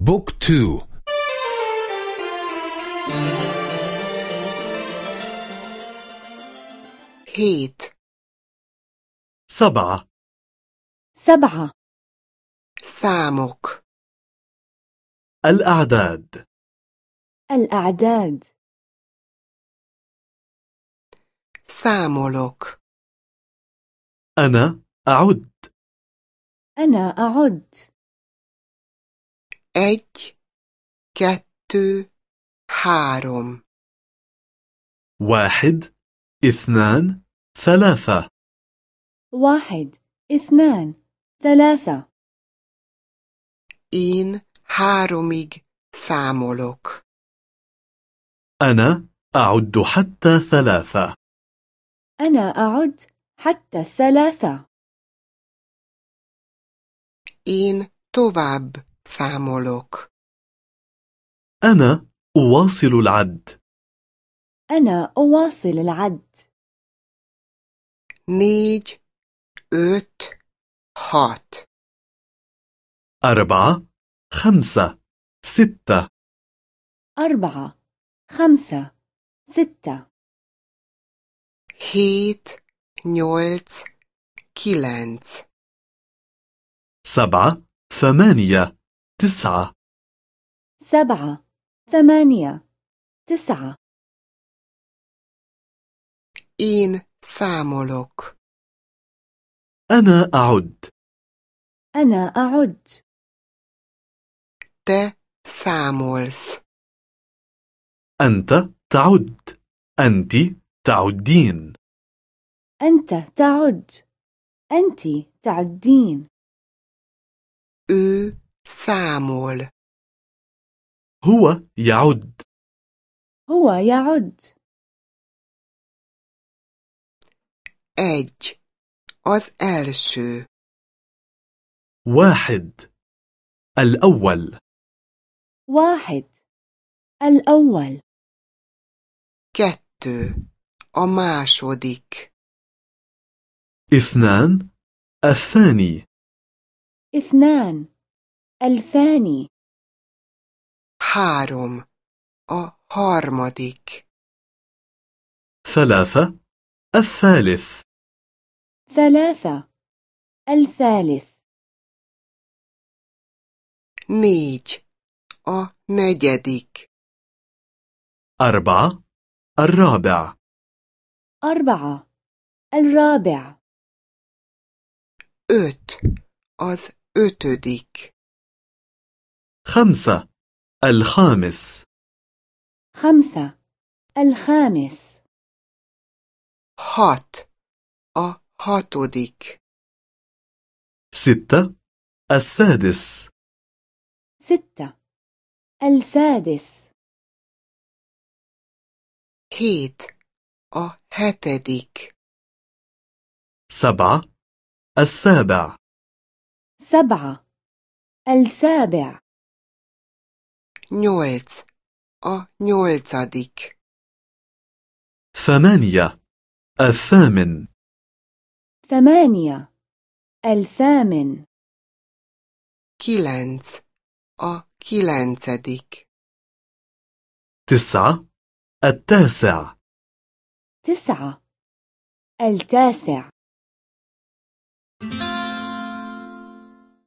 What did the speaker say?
بوك تو. هيت. سبعة. سبعة. számok الأعداد. الأعداد. számolok أنا أعد. أنا أعد. Egy, kettő, három, واحد اثنان ثلاثة. واحد اثنان ثلاثة. Én háromig számolok. أنا أعد حتى ثلاثة. أنا أعد حتى الثلاثة Én tovább számolok. أنا أواصل العد. أنا أواصل العد. négy, öt, hat, أربعة خمسة ستة. أربعة خمسة ستة. hét, nyolc, kilenc, سبعة ثمانية. تسعة. سبعة. ثمانية. تسعة. én számolok. أنا أعد. أنا أعد. Te számolsz. أنت تعد. أنت تعدين. أنت تعد. أنت تعدين. Számol. هو يعد هو يعد Egy. Az első. واحد الأول واحد الأول Kettő. A második. اثنان الثاني اثنان الثاني Három. A harmadik. ثلاثة الثالث ثلاثة الثالث Négy. A negyedik. أربعة الرابع أربعة الرابع Öt. Az ötödik. خمسة. الخامس. خمسة. الخامس. Hat. A hatodik. ستة. السادس. ستة. السادس. Hét. A hetedik. سبعة. السابع. سبعة. السابع. Nyolc. A nyolcadik. ثمانية الثامن ثمانية الثامن Kilenc. A kilencedik. تسعة التاسع تسعة التاسع